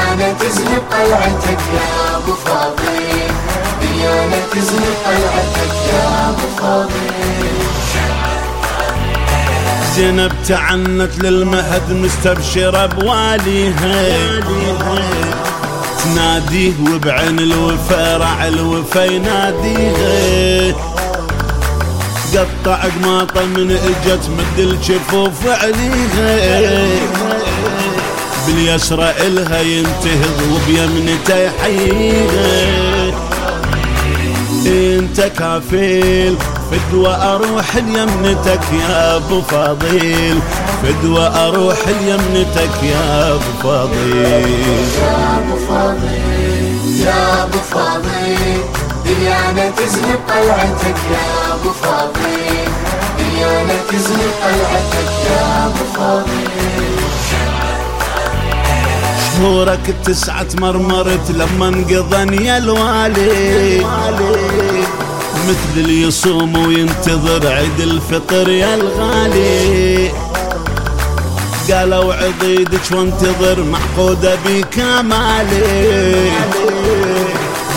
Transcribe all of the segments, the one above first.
ديانة تزهب قلعتك يا أبو فاضل. ديانة تزهب قلعتك يا أبو فاضل. زينب تعنت للمهد مستبشرة بواليها. تناديه وبعين الوفا رع الوفا يناديها. قطع قماطة من إجت مد الجفوف عليها باليسرى إلها ينتهض وبيمنته يحييها إنت كافيل فدوى أروح ليمنتك يا أبو فاضل. فدوى أروح ليمنتك يا أبو فاضل. يا أبو فاضل يا أبو فاضل. ديانة تزهب قلعتك يا أبو فاضل. ديانة تزهب قلعتك يا أبو فاضل. شهورك تسعة مرمرت لما انقضن يا الوالي. مثل اللي يصوم وينتظر عيد الفطر يا الغالي. قالوا عضيدك وانتظر محقودة بكمالي.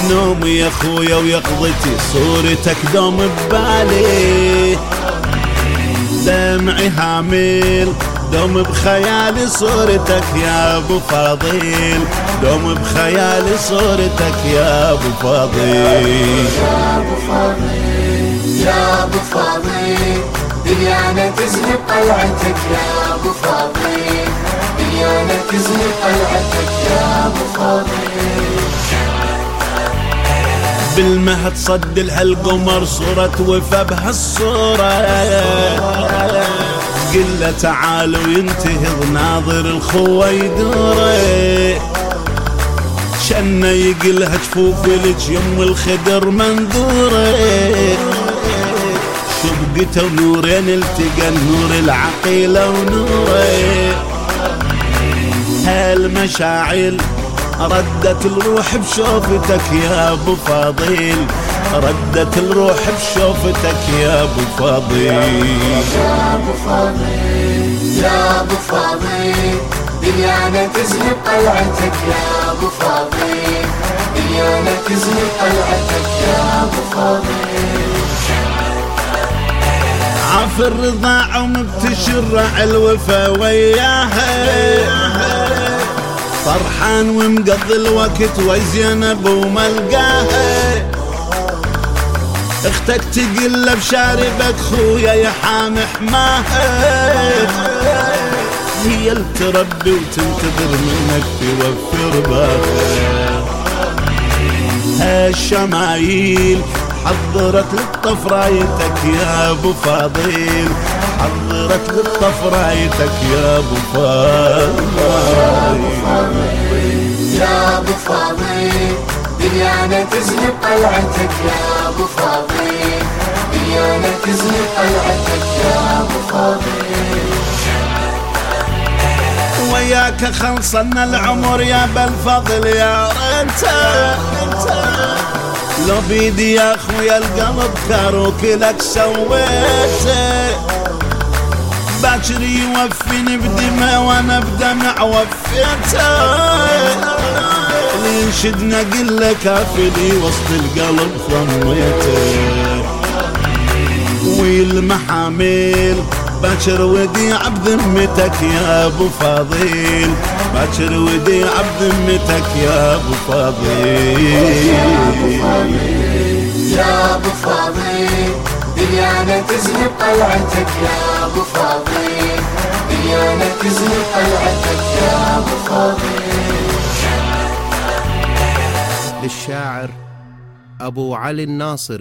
نومي يا خويا ويقظتي صورتك دوم ببالي. دمعي هامل دوم بخيالي صورتك يا أبو فاضل. دوم بخيالي صورتك يا أبو فاضل. يا أبو فاضل يا ابو فاضل ديانة تزهب قلعتك يا أبو فاضل. ديانة تزهب قلعتك يا أبو فاضل. بالمهد صد القمر صورة وفا بهالصورة. قل له تعال وينتهض ناظر الخوة يدوره. شنا يقلها جفوف لك يم الخدر منذوره شبقته ونورين التقى نور العقيلة ونوره. هالمشاعل ردت الروح بشوفتك يا أبو فاضل. ردت الروح بشوفتك يا أبو فاضل. يا أبو فاضل يا أبو فاضل ديانة تزهب قلعتك يا أبو فاضل. ديانة تزهب قلعتك يا أبو فاضل. عاف الرضاع ومبتشرع الوفا وياها. فرحان ومقضي الوقت وزينب وملقاها أختك تقل بشاربك خويا يا حام حماها هي اللي تربي وتنتظر منك توفر باها هالشمايل حضرت للطف رايتك يا أبو فاضل. حضرت للطف رايتك يا أبو فاضل. يا أبو فاضل ديانة تزهب قلعتك يا تزهب قلعتك يا ابو فاضل وياك خلصنا العمر يا بالفضل يا انت لو بيدي يا اخويا القلب كاروك لك سويته باكر يوفيني بدمع وأنا بدمع وفيته اللي ينشدنا قل لك كافلي وسط القلب ضميته والمحامل باكر وديع بذمتك يا أبو فاضل. باكر وديع بذمتك يا أبو فاضل. يا أبو فاضل ديانة تزهب قلعتك يا أبو فاضل. ديانة تزهب قلعتك يا أبو فاضل. للشاعر أبو علي الناصري.